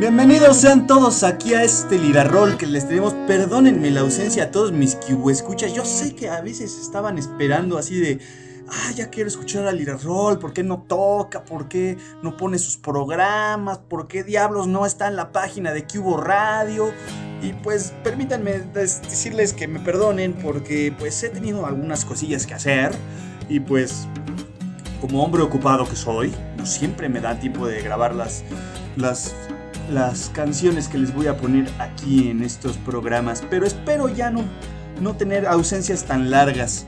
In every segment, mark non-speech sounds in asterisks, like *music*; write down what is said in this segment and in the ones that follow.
Bienvenidos sean todos aquí a este Lirarol que les tenemos. Perdónenme la ausencia a todos mis escuchas. Yo sé que a veces estaban esperando así de. Ah, ya quiero escuchar a Lirarol. ¿Por qué no toca? ¿Por qué no pone sus programas? ¿Por qué diablos no está en la página de Cubo Radio? Y pues permítanme decirles que me perdonen porque pues he tenido algunas cosillas que hacer. Y pues como hombre ocupado que soy, no siempre me da tiempo de grabar las, las las canciones que les voy a poner aquí en estos programas, pero espero ya no, no tener ausencias tan largas.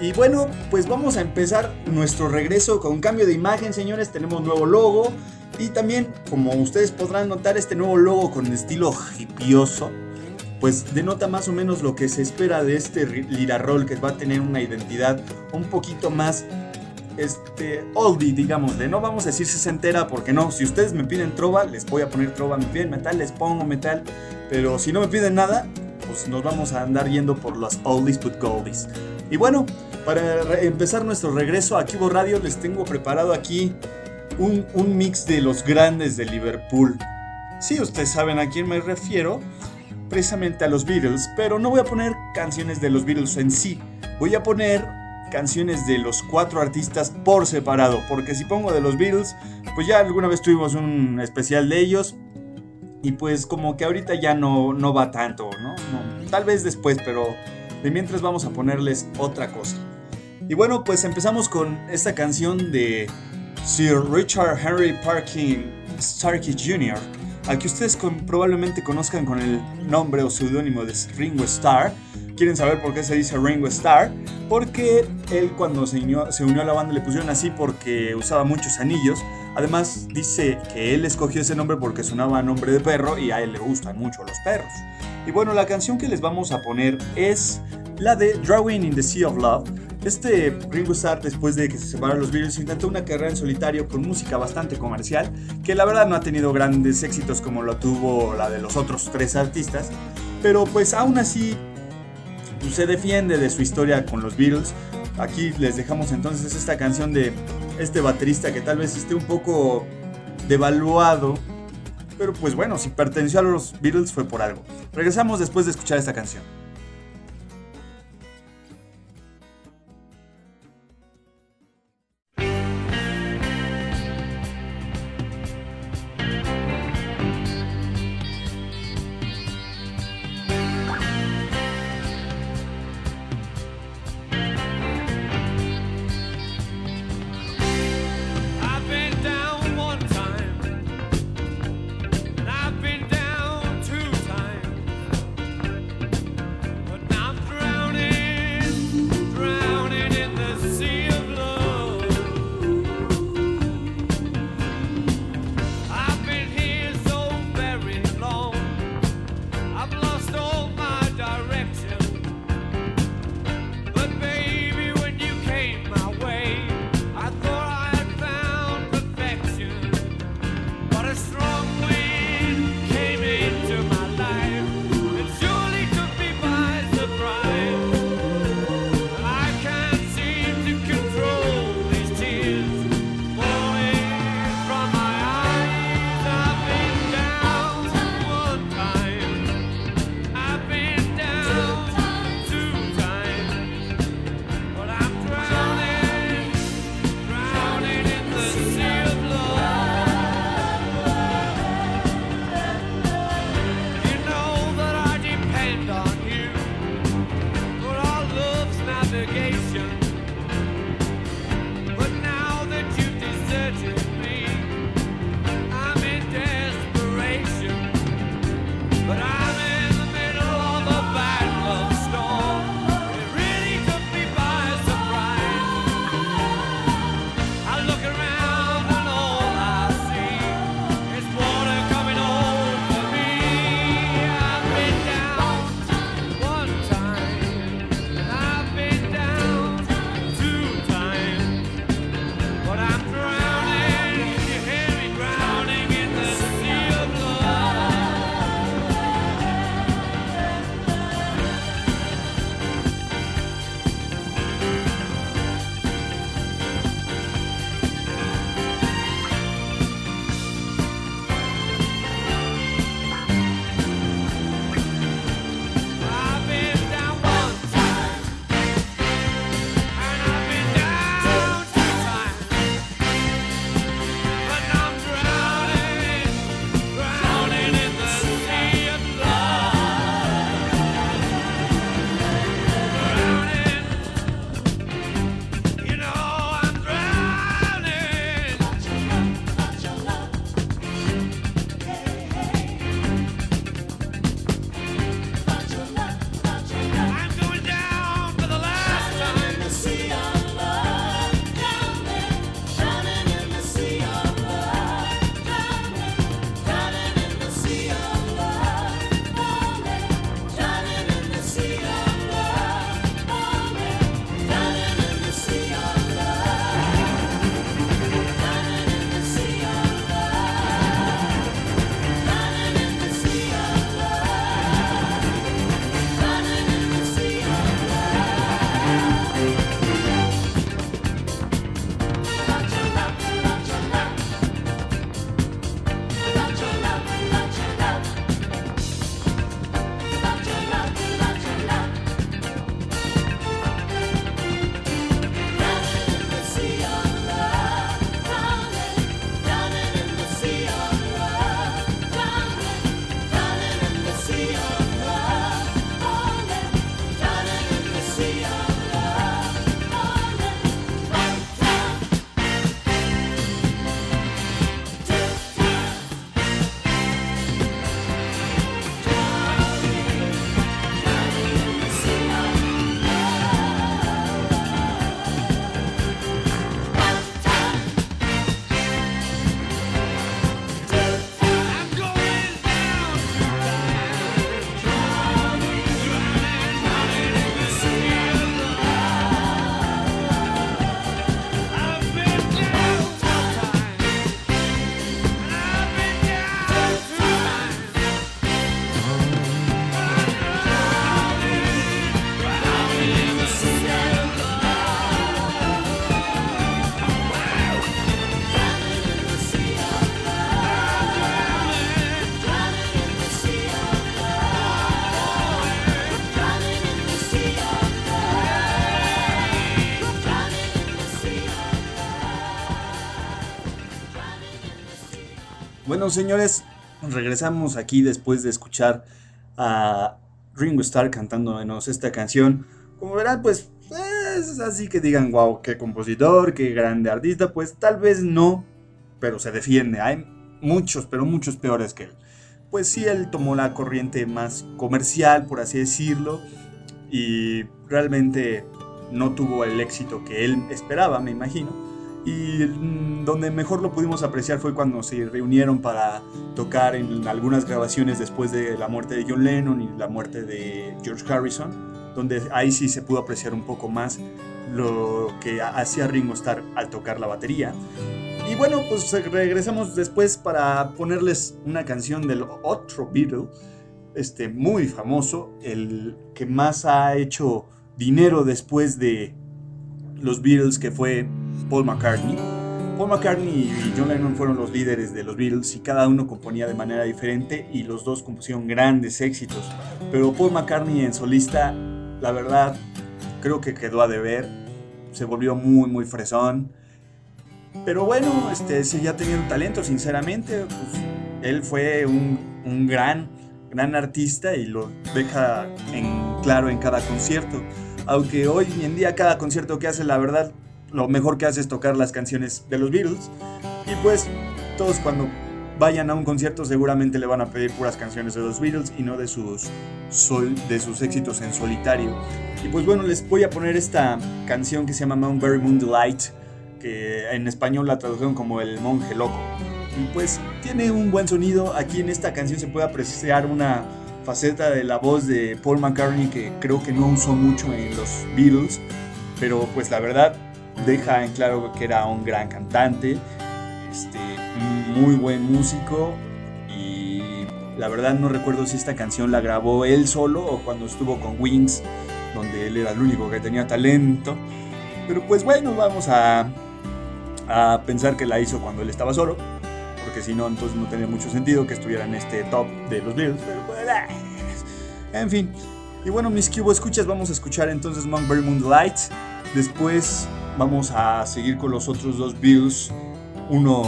Y bueno, pues vamos a empezar nuestro regreso con cambio de imagen, señores. Tenemos nuevo logo y también, como ustedes podrán notar, este nuevo logo con estilo hipioso, pues denota más o menos lo que se espera de este Lirarol, que va a tener una identidad un poquito más este, oldie, digámosle. No vamos a decir entera porque no. Si ustedes me piden trova, les voy a poner trova. Me piden metal, les pongo metal. Pero si no me piden nada, pues nos vamos a andar yendo por los oldies but goldies. Y bueno, para empezar nuestro regreso a Kibo Radio, les tengo preparado aquí un, un mix de los grandes de Liverpool. Sí, ustedes saben a quién me refiero, precisamente a los Beatles, pero no voy a poner canciones de los Beatles en sí. Voy a poner canciones de los cuatro artistas por separado, porque si pongo de los Beatles, pues ya alguna vez tuvimos un especial de ellos y pues como que ahorita ya no, no va tanto, ¿no? Tal vez después, pero de mientras vamos a ponerles otra cosa. Y bueno, pues empezamos con esta canción de Sir Richard Henry Parkin Starkey Jr., al que ustedes probablemente conozcan con el nombre o seudónimo de Ringo Starr quieren saber por qué se dice Ringo Starr, porque él cuando se unió, a la banda le pusieron así porque usaba muchos anillos. Además dice que él escogió ese nombre porque sonaba a nombre de perro y a él le gustan mucho los perros. Y bueno, la canción que les vamos a poner es la de Drawing in the Sea of Love. Este Ringo Starr, después de que se separaron los Beatles, intentó una carrera en solitario con música bastante comercial, que la verdad no ha tenido grandes éxitos como lo tuvo la de los otros tres artistas, pero pues aún así pues, se defiende de su historia con los Beatles. Aquí les dejamos entonces esta canción de este baterista que tal vez esté un poco devaluado. Pero pues bueno, si perteneció a los Beatles fue por algo. Regresamos después de escuchar esta canción. Bueno, señores, regresamos aquí después de escuchar a Ringo Starr cantándonos esta canción. Como verán, pues es así que digan, wow, qué compositor, qué grande artista, pues tal vez no, pero se defiende. Hay muchos, pero muchos peores que él. Pues sí, él tomó la corriente más comercial, por así decirlo, y realmente no tuvo el éxito que él esperaba, me imagino y mm, donde mejor lo pudimos apreciar fue cuando se reunieron para tocar en algunas grabaciones después de la muerte de John Lennon y la muerte de George Harrison, donde ahí sí se pudo apreciar un poco más lo que hacía Ringo Starr al tocar la batería. Y bueno, pues regresamos después para ponerles una canción del otro Beatle, este muy famoso, el que más ha hecho dinero después de los Beatles, que fue Paul McCartney. Paul McCartney y John Lennon fueron los líderes de los Beatles y cada uno componía de manera diferente y los dos compusieron grandes éxitos. Pero Paul McCartney en solista, la verdad, creo que quedó a deber. Se volvió muy, muy fresón. Pero bueno, este, tenía un talento, sinceramente. Pues, él fue un, un gran, gran artista y lo deja en claro en cada concierto. Aunque hoy en día cada concierto que hace, la verdad, lo mejor que hace es tocar las canciones de los Beatles. Y pues todos cuando vayan a un concierto seguramente le van a pedir puras canciones de los Beatles y no de sus, de sus éxitos en solitario. Y pues bueno, les voy a poner esta canción que se llama Mount Very Moon Delight, que en español la tradujeron como El Monje Loco. Y pues tiene un buen sonido. Aquí en esta canción se puede apreciar una faceta de la voz de Paul McCartney que creo que no usó mucho en los Beatles. Pero pues la verdad deja en claro que era un gran cantante, este, muy buen músico y la verdad no recuerdo si esta canción la grabó él solo o cuando estuvo con Wings, donde él era el único que tenía talento. Pero pues bueno, vamos a, a pensar que la hizo cuando él estaba solo, porque si no, entonces no tenía mucho sentido que estuviera en este top de los Beatles. Pero pues, en fin. Y bueno, mis cubo escuchas, vamos a escuchar entonces Monkberry Moonlight. Después vamos a seguir con los otros dos Bills. Uno,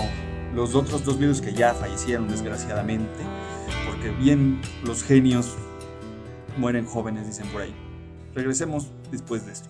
los otros dos Bills que ya fallecieron desgraciadamente. Porque bien los genios mueren jóvenes, dicen por ahí. Regresemos después de esto.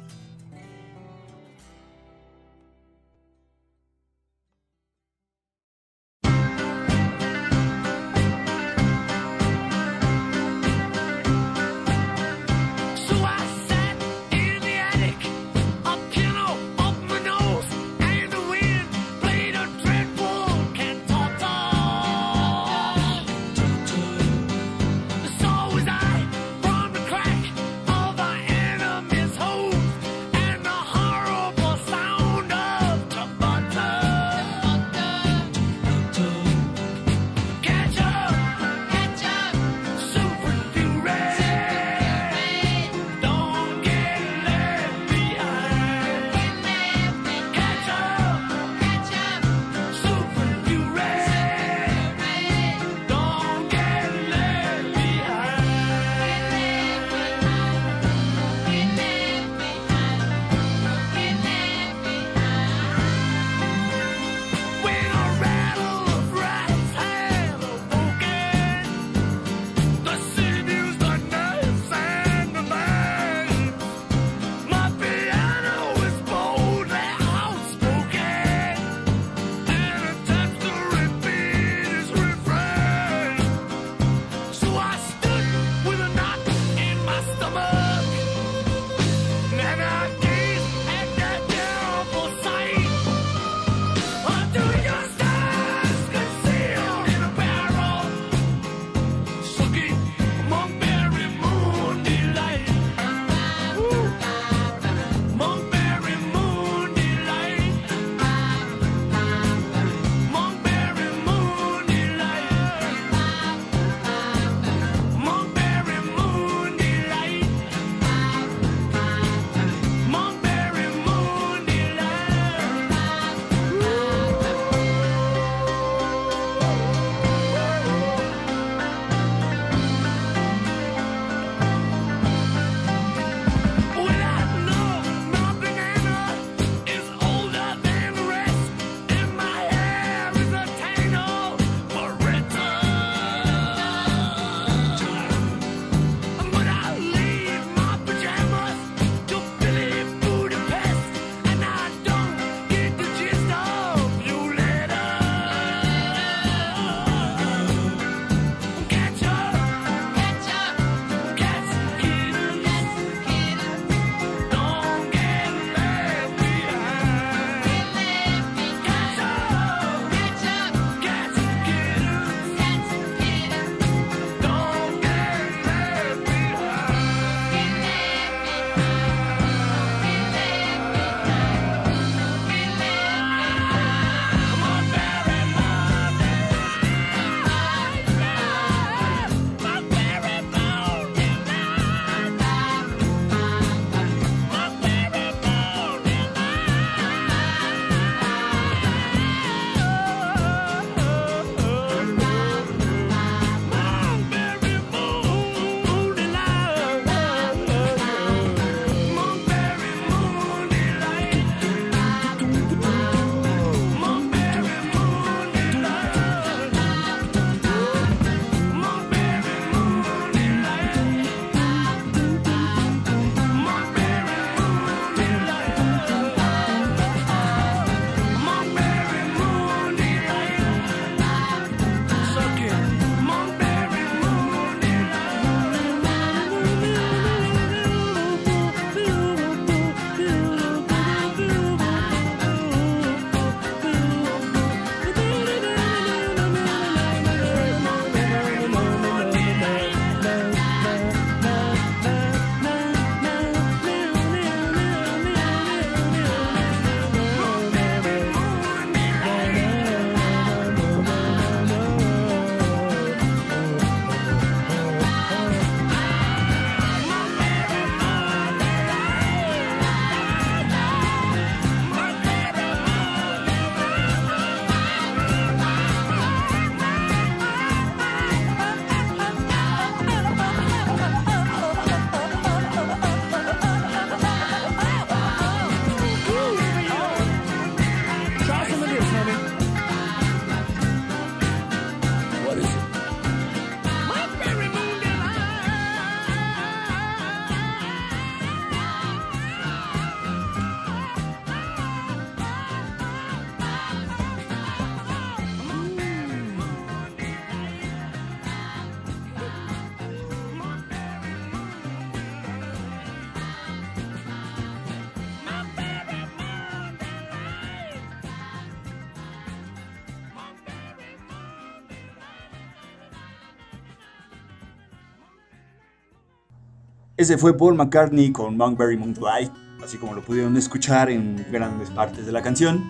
Ese fue Paul McCartney con Monkberry Moonlight, así como lo pudieron escuchar en grandes partes de la canción.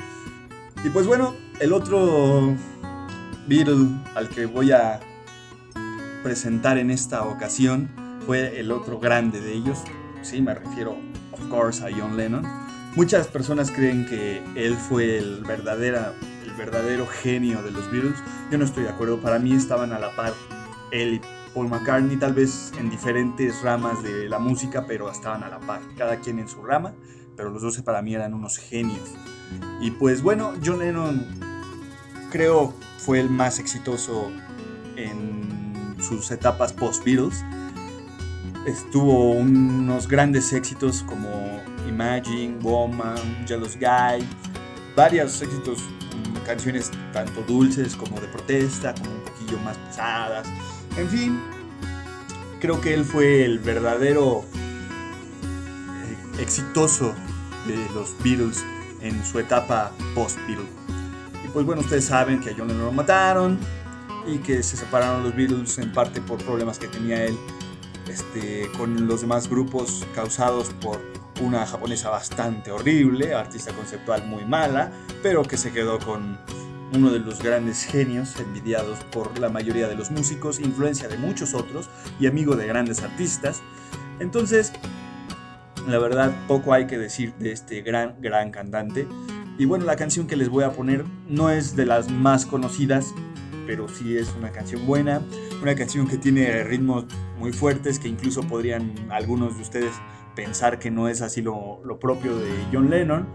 Y pues bueno, el otro Beatle al que voy a presentar en esta ocasión fue el otro grande de ellos. Sí, me refiero, of course, a John Lennon. Muchas personas creen que él fue el verdadero, el verdadero genio de los Beatles. Yo no estoy de acuerdo. Para mí estaban a la par él y Paul McCartney, tal vez en diferentes ramas de la música, pero estaban a la par. Cada quien en su rama, pero los dos para mí eran unos genios. Y pues bueno, John Lennon creo fue el más exitoso en sus etapas post-Beatles. Estuvo unos grandes éxitos como Imagine, Woman, Jealous Guy, varios éxitos, mm, canciones tanto dulces como de protesta, como un poquillo más pesadas. En fin, creo que él fue el verdadero eh, exitoso de los Beatles en su etapa post-Beatles. Y pues bueno, ustedes saben que a John lo mataron y que se separaron los Beatles en parte por problemas que tenía él este, con los demás grupos causados por una japonesa bastante horrible, artista conceptual muy mala, pero que se quedó con uno de los grandes genios envidiados por la mayoría de los músicos, influencia de muchos otros y amigo de grandes artistas. Entonces, la verdad, poco hay que decir de este gran, gran cantante. Y bueno, la canción que les voy a poner no es de las más conocidas, pero sí es una canción buena, una canción que tiene ritmos muy fuertes que incluso podrían algunos de ustedes pensar que no es así lo, lo propio de John Lennon,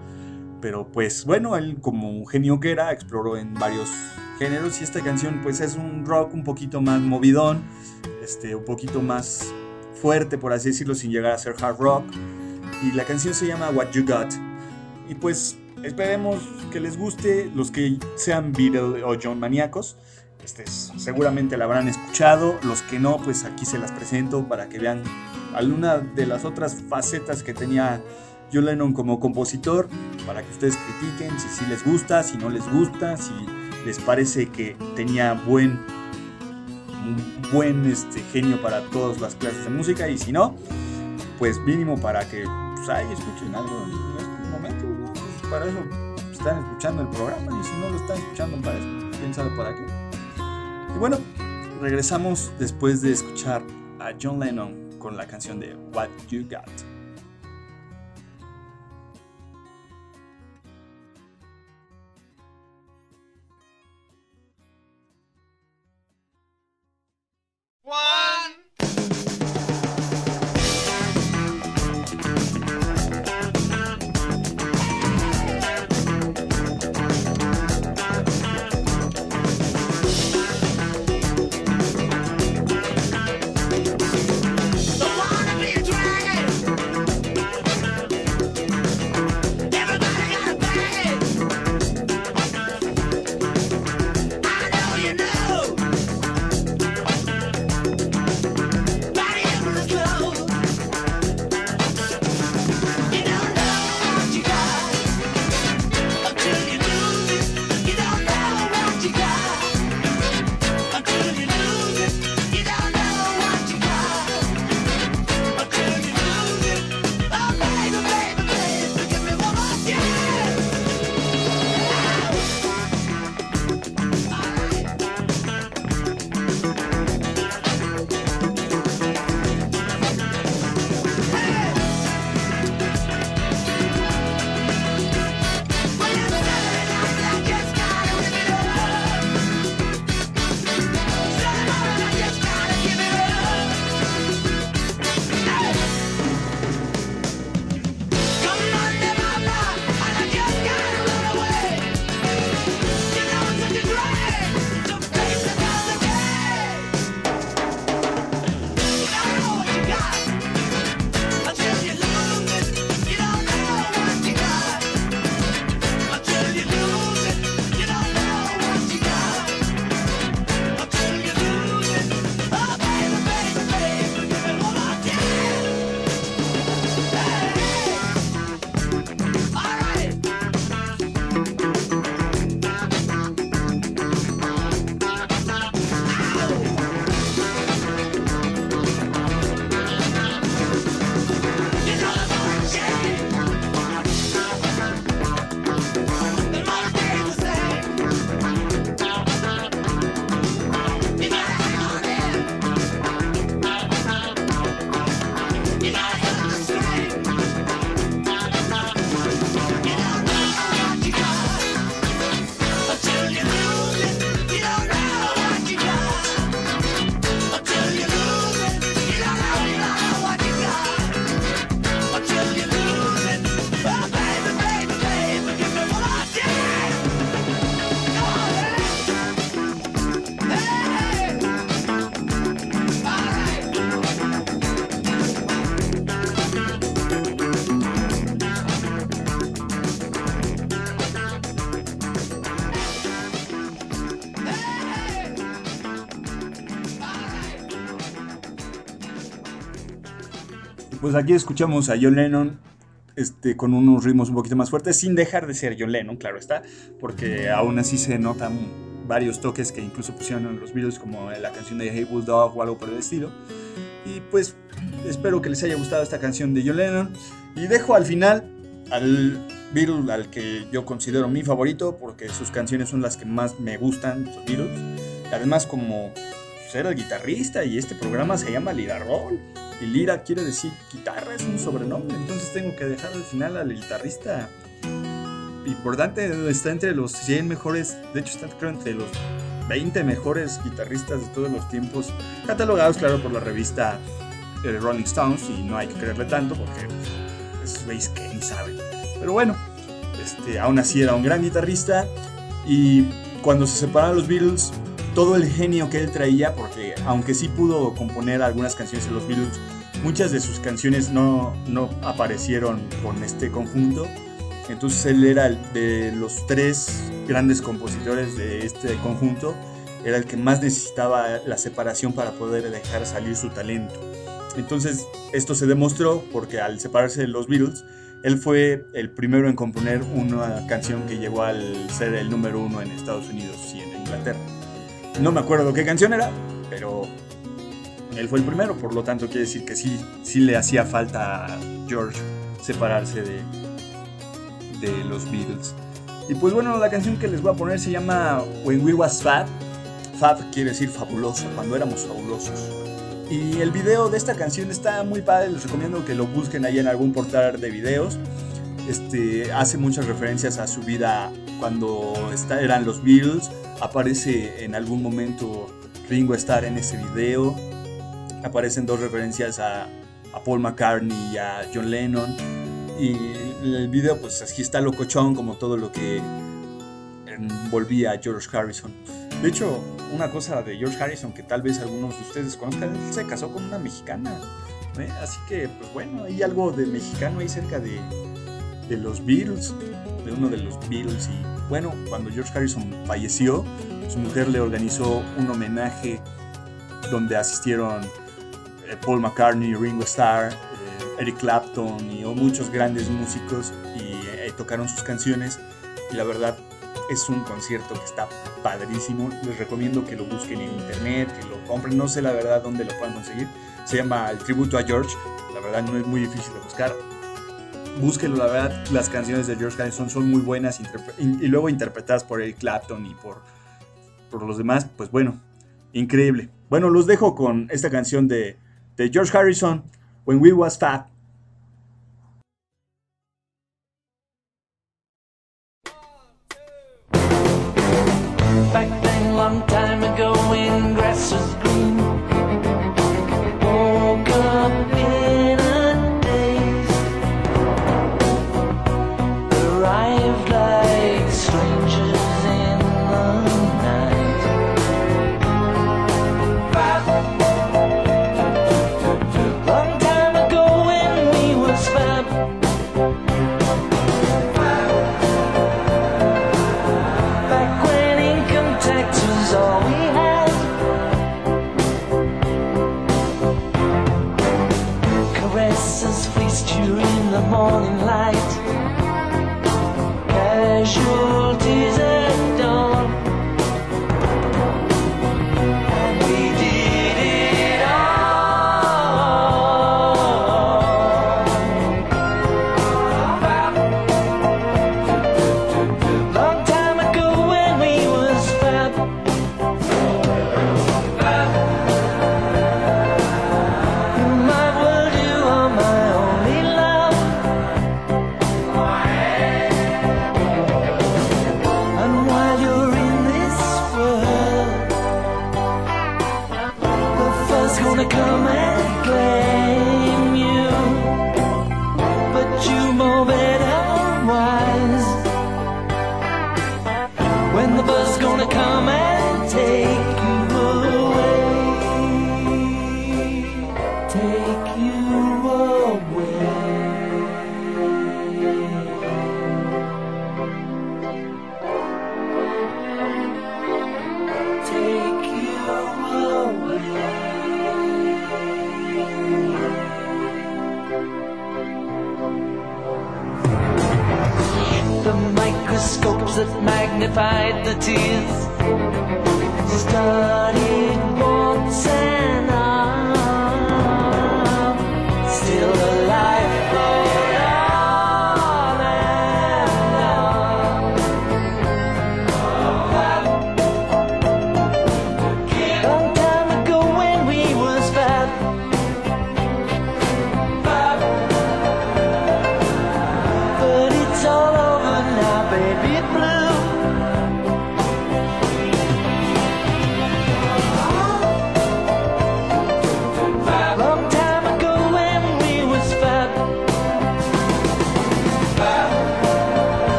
pero pues bueno, él como un genio que era exploró en varios géneros y esta canción pues es un rock un poquito más movidón, este, un poquito más fuerte por así decirlo sin llegar a ser hard rock. Y la canción se llama What You Got. Y pues esperemos que les guste los que sean Beatle o John maníacos este, seguramente la habrán escuchado. Los que no pues aquí se las presento para que vean alguna de las otras facetas que tenía John Lennon como compositor para que ustedes critiquen si sí les gusta, si no les gusta, si les parece que tenía buen buen este, genio para todas las clases de música y si no, pues mínimo para que pues, ahí escuchen algo en estos momentos, pues, para eso están escuchando el programa y si no lo están escuchando para eso, sabe para qué. Y bueno, regresamos después de escuchar a John Lennon con la canción de What You Got. Pues aquí escuchamos a John Lennon este, con unos ritmos un poquito más fuertes, sin dejar de ser John Lennon, claro está, porque aún así se notan varios toques que incluso pusieron en los Beatles, como la canción de Hey Bulldog o algo por el estilo. Y pues espero que les haya gustado esta canción de John Lennon. Y dejo al final al Beatle al que yo considero mi favorito, porque sus canciones son las que más me gustan, los Beatles. Además, como ser pues, el guitarrista y este programa se llama Lira Roll. Y Lira quiere decir guitarra, es un sobrenombre. Entonces tengo que dejar al final al guitarrista importante. Está entre los 100 mejores, de hecho está creo entre los 20 mejores guitarristas de todos los tiempos. Catalogados, claro, por la revista eh, Rolling Stones. Y no hay que creerle tanto porque pues, veis que ni saben. Pero bueno, este, aún así era un gran guitarrista. Y cuando se separaron los Beatles, todo el genio que él traía, porque aunque sí pudo componer algunas canciones en los Beatles, muchas de sus canciones no, no aparecieron con este conjunto. Entonces él era de los tres grandes compositores de este conjunto, era el que más necesitaba la separación para poder dejar salir su talento. Entonces esto se demostró porque al separarse de los Beatles, él fue el primero en componer una canción que llegó al ser el número uno en Estados Unidos y en Inglaterra. No me acuerdo qué canción era, pero él fue el primero, por lo tanto quiere decir que sí, sí le hacía falta a George separarse de, de los Beatles. Y pues bueno, la canción que les voy a poner se llama When We Was Fab. Fab quiere decir fabuloso, cuando éramos fabulosos. Y el video de esta canción está muy padre, les recomiendo que lo busquen ahí en algún portal de videos. Este, hace muchas referencias a su vida cuando eran los Beatles, aparece en algún momento Ringo Starr en ese video, aparecen dos referencias a, Paul McCartney y a John Lennon, y el video pues aquí está locochón como todo lo que envolvía a George Harrison. De hecho, una cosa de George Harrison que tal vez algunos de ustedes conozcan, él se casó con una mexicana. ¿eh? Así que, pues bueno, hay algo de mexicano ahí cerca de, de los Beatles, de uno de los Beatles. Y bueno, cuando George Harrison falleció, su mujer le organizó un homenaje donde asistieron eh, Paul McCartney, Ringo Starr, eh, Eric Clapton y muchos grandes músicos y eh, tocaron sus canciones. Y la verdad es un concierto que está padrísimo. Les recomiendo que lo busquen en internet, que lo compren. No sé la verdad dónde lo puedan conseguir. Se llama El Tributo a George. La verdad no es muy difícil de buscar búsquenlo, la verdad, las canciones de George Harrison son muy buenas y luego interpretadas por Eric Clapton y por, por los demás, pues bueno, increíble. Bueno, los dejo con esta canción de, de George Harrison, When We Was Fat.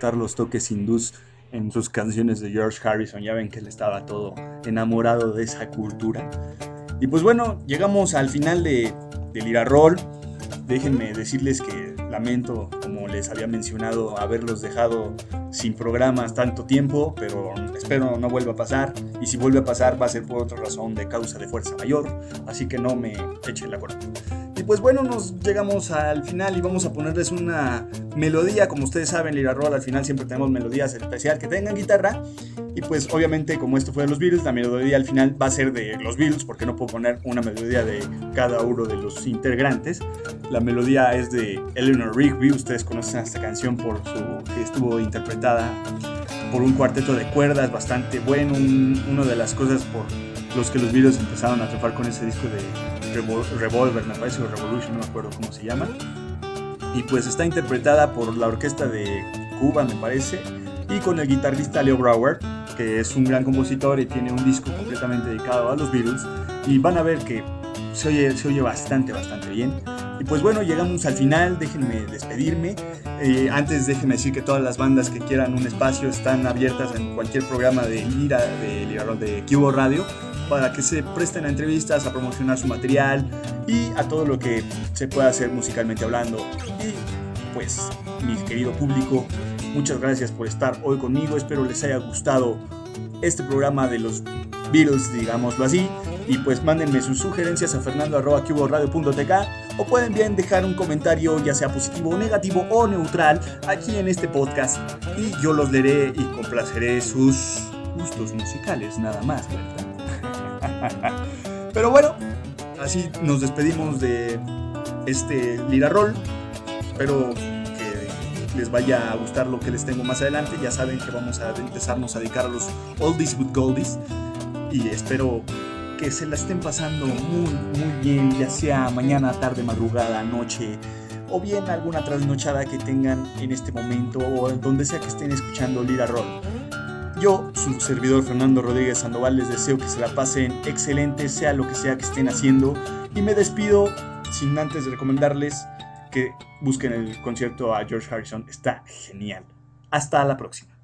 Los toques hindús en sus canciones de George Harrison. Ya ven que él estaba todo enamorado de esa cultura. Y pues bueno, llegamos al final de, del Ira Roll. Déjenme decirles que lamento, como les había mencionado, haberlos dejado sin programas tanto tiempo, pero espero no vuelva a pasar. Y si vuelve a pasar va a ser por otra razón de causa de fuerza mayor. Así que no me echen la corona. Pues bueno, nos llegamos al final y vamos a ponerles una melodía. Como ustedes saben, Lira Roll al final siempre tenemos melodías especial que tengan guitarra. Y pues obviamente como esto fue de los Beatles, la melodía al final va a ser de los Beatles porque no puedo poner una melodía de cada uno de los integrantes. La melodía es de Eleanor Rigby. Ustedes conocen esta canción por su que estuvo interpretada por un cuarteto de cuerdas bastante bueno. Un, una de las cosas por los que los Beatles empezaron a trepar con ese disco de Revol Revolver, me parece, o Revolution, no me acuerdo cómo se llama. Y pues está interpretada por la orquesta de Cuba, me parece, y con el guitarrista Leo Brower, que es un gran compositor y tiene un disco completamente dedicado a los Beatles. Y van a ver que se oye, bastante, bastante bien. Y pues bueno, llegamos al final, déjenme despedirme. Eh, antes déjenme decir que todas las bandas que quieran un espacio están abiertas en cualquier programa de Lira, de, Lira, de Cubo Radio, para que se presten a entrevistas, a promocionar su material y a todo lo que se pueda hacer musicalmente hablando. Y pues, mi querido público, muchas gracias por estar hoy conmigo. Espero les haya gustado este programa de los Beatles, digámoslo así. Y pues mándenme sus sugerencias a fernando.cuboradio.tk o pueden bien dejar un comentario, ya sea positivo negativo o neutral, aquí en este podcast. Y yo los leeré y complaceré sus gustos musicales, nada más, ¿verdad? *laughs* Pero bueno, así nos despedimos de este Lira Roll. Espero que les vaya a gustar lo que les tengo más adelante. Ya saben que vamos a empezarnos a dedicar a los Oldies with Goldies. Y espero que se la estén pasando muy, muy bien, ya sea mañana, tarde, madrugada, noche, o bien alguna trasnochada que tengan en este momento, o donde sea que estén escuchando Lira Roll. Yo, su servidor Fernando Rodríguez Sandoval, les deseo que se la pasen excelente, sea lo que sea que estén haciendo, y me despido sin antes recomendarles que busquen el concierto a George Harrison, está genial. Hasta la próxima.